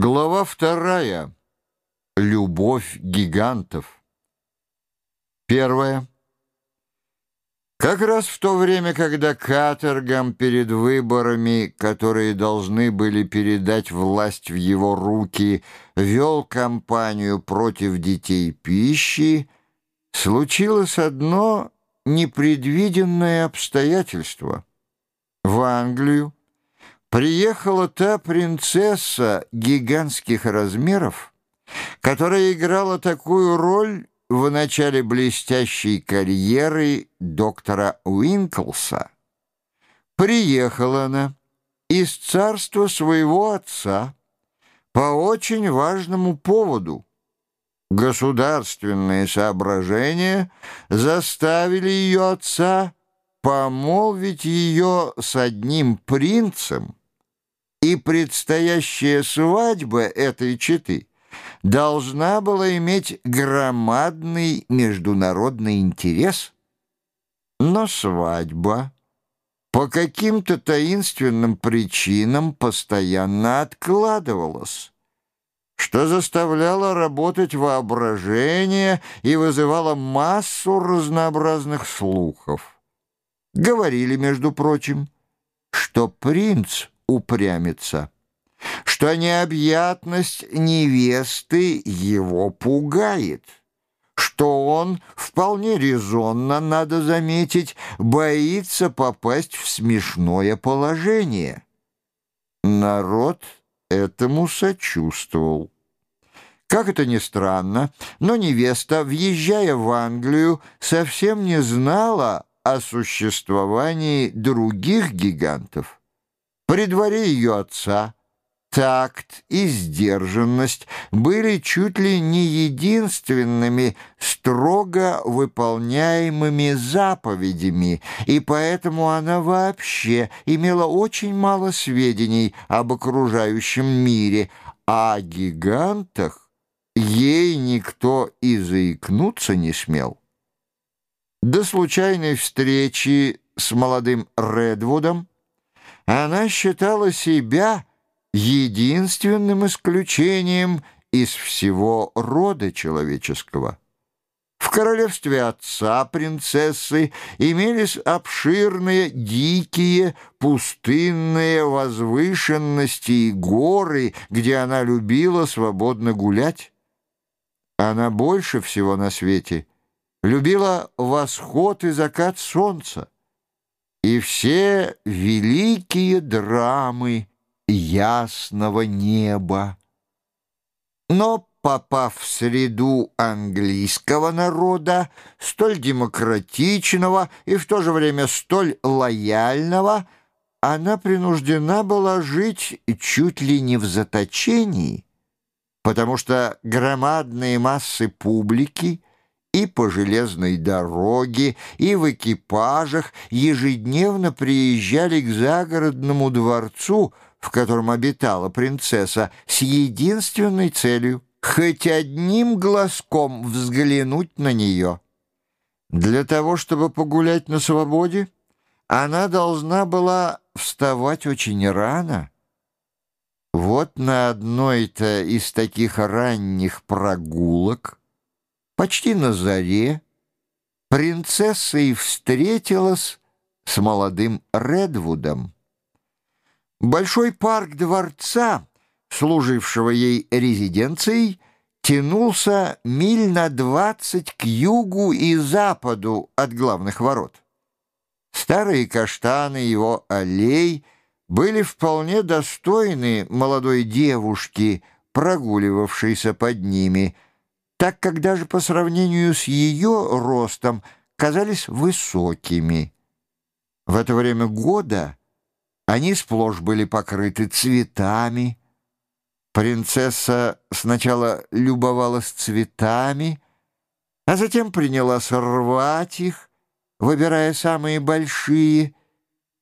Глава вторая. Любовь гигантов. Первое. Как раз в то время, когда каторгам перед выборами, которые должны были передать власть в его руки, вел кампанию против детей пищи, случилось одно непредвиденное обстоятельство. В Англию приехала та принцесса гигантских размеров, которая играла такую роль в начале блестящей карьеры доктора Уинклса. Приехала она из царства своего отца по очень важному поводу. Государственные соображения заставили ее отца помолвить ее с одним принцем, и предстоящая свадьба этой четы должна была иметь громадный международный интерес. Но свадьба по каким-то таинственным причинам постоянно откладывалась, что заставляло работать воображение и вызывало массу разнообразных слухов. Говорили, между прочим, что принц — упрямится, что необъятность невесты его пугает, что он, вполне резонно, надо заметить, боится попасть в смешное положение. Народ этому сочувствовал. Как это ни странно, но невеста, въезжая в Англию, совсем не знала о существовании других гигантов. При дворе ее отца такт и сдержанность были чуть ли не единственными строго выполняемыми заповедями, и поэтому она вообще имела очень мало сведений об окружающем мире, а о гигантах ей никто и заикнуться не смел. До случайной встречи с молодым Редвудом она считала себя единственным исключением из всего рода человеческого. В королевстве отца принцессы имелись обширные, дикие, пустынные возвышенности и горы, где она любила свободно гулять. Она больше всего на свете любила восход и закат солнца и все великие драмы ясного неба. Но, попав в среду английского народа, столь демократичного и в то же время столь лояльного, она принуждена была жить чуть ли не в заточении, потому что громадные массы публики — и по железной дороге, и в экипажах ежедневно приезжали к загородному дворцу, в котором обитала принцесса, с единственной целью — хоть одним глазком взглянуть на нее. Для того, чтобы погулять на свободе, она должна была вставать очень рано. Вот на одной-то из таких ранних прогулок Почти на заре принцесса и встретилась с молодым Редвудом. Большой парк дворца, служившего ей резиденцией, тянулся миль на двадцать к югу и западу от главных ворот. Старые каштаны его аллей были вполне достойны молодой девушки, прогуливавшейся под ними — так как даже по сравнению с ее ростом казались высокими. В это время года они сплошь были покрыты цветами. Принцесса сначала любовалась цветами, а затем принялась рвать их, выбирая самые большие,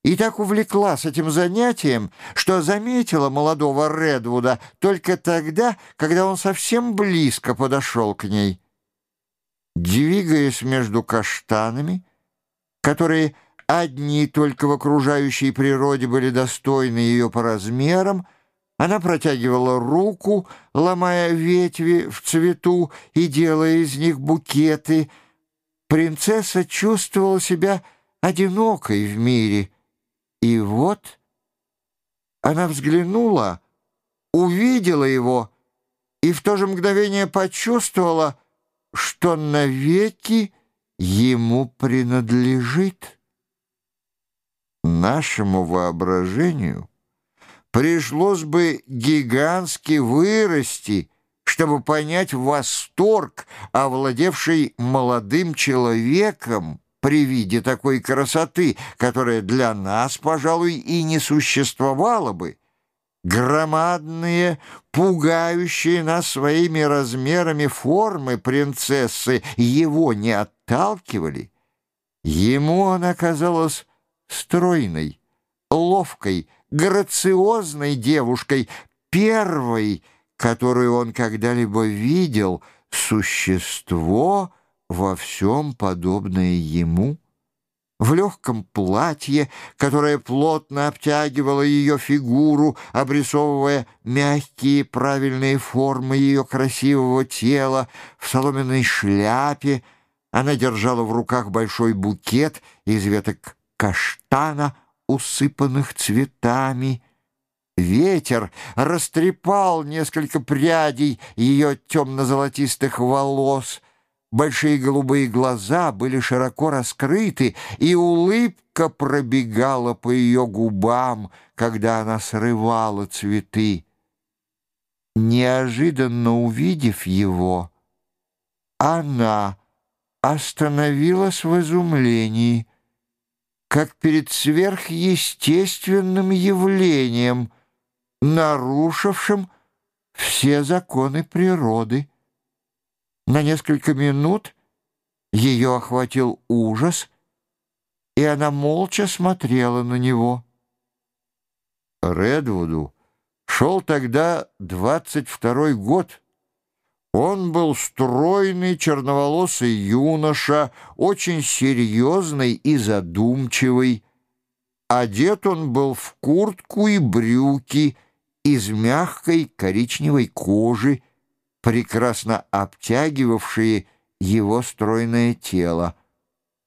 и так увлеклась этим занятием, что заметила молодого Редвуда только тогда, когда он совсем близко подошел к ней. Двигаясь между каштанами, которые одни только в окружающей природе были достойны ее по размерам, Она протягивала руку, ломая ветви в цвету и делая из них букеты. Принцесса чувствовала себя одинокой в мире. И вот она взглянула, увидела его и в то же мгновение почувствовала, что навеки ему принадлежит. Нашему воображению пришлось бы гигантски вырасти, чтобы понять восторг, овладевший молодым человеком при виде такой красоты, которая для нас, пожалуй, и не существовала бы. Громадные, пугающие нас своими размерами формы принцессы его не отталкивали. Ему она казалась стройной, ловкой, грациозной девушкой, первой, которую он когда-либо видел, существо во всем подобное ему в легком платье, которое плотно обтягивало ее фигуру, обрисовывая мягкие правильные формы ее красивого тела, в соломенной шляпе. Она держала в руках большой букет из веток каштана, усыпанных цветами. Ветер растрепал несколько прядей ее темно-золотистых волос — Большие голубые глаза были широко раскрыты, и улыбка пробегала по ее губам, когда она срывала цветы. Неожиданно увидев его, она остановилась в изумлении, как перед сверхъестественным явлением, нарушившим все законы природы. На несколько минут ее охватил ужас, и она молча смотрела на него. Редвуду шел тогда двадцать второй год. Он был стройный черноволосый юноша, очень серьезный и задумчивый. Одет он был в куртку и брюки из мягкой коричневой кожи, прекрасно обтягивавшие его стройное тело.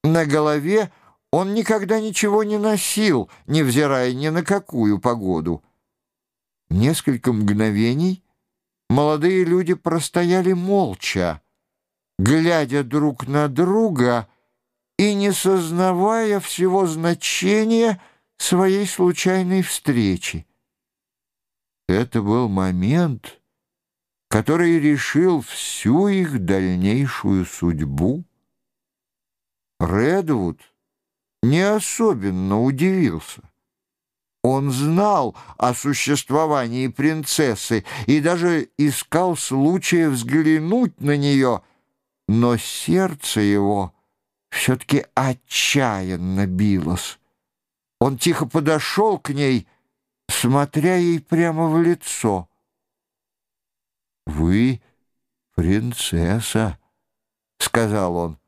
На голове он никогда ничего не носил, невзирая ни на какую погоду. Несколько мгновений молодые люди простояли молча, глядя друг на друга и не сознавая всего значения своей случайной встречи. Это был момент который решил всю их дальнейшую судьбу. Редвуд не особенно удивился. Он знал о существовании принцессы и даже искал случая взглянуть на нее, но сердце его все-таки отчаянно билось. Он тихо подошел к ней, смотря ей прямо в лицо — «Вы принцесса», — сказал он,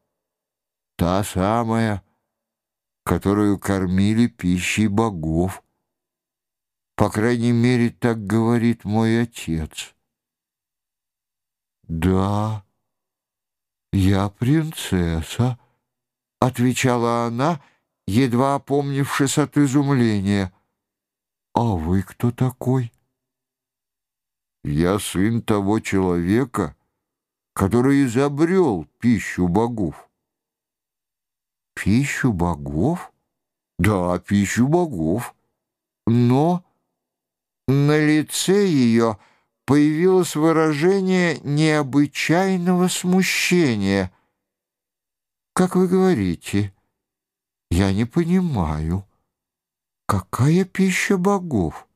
— «та самая, которую кормили пищей богов. По крайней мере, так говорит мой отец». «Да, я принцесса», — отвечала она, едва опомнившись от изумления. «А вы кто такой?» Я сын того человека, который изобрел пищу богов. Пищу богов? Да, пищу богов. Но на лице ее появилось выражение необычайного смущения. Как вы говорите, я не понимаю, какая пища богов?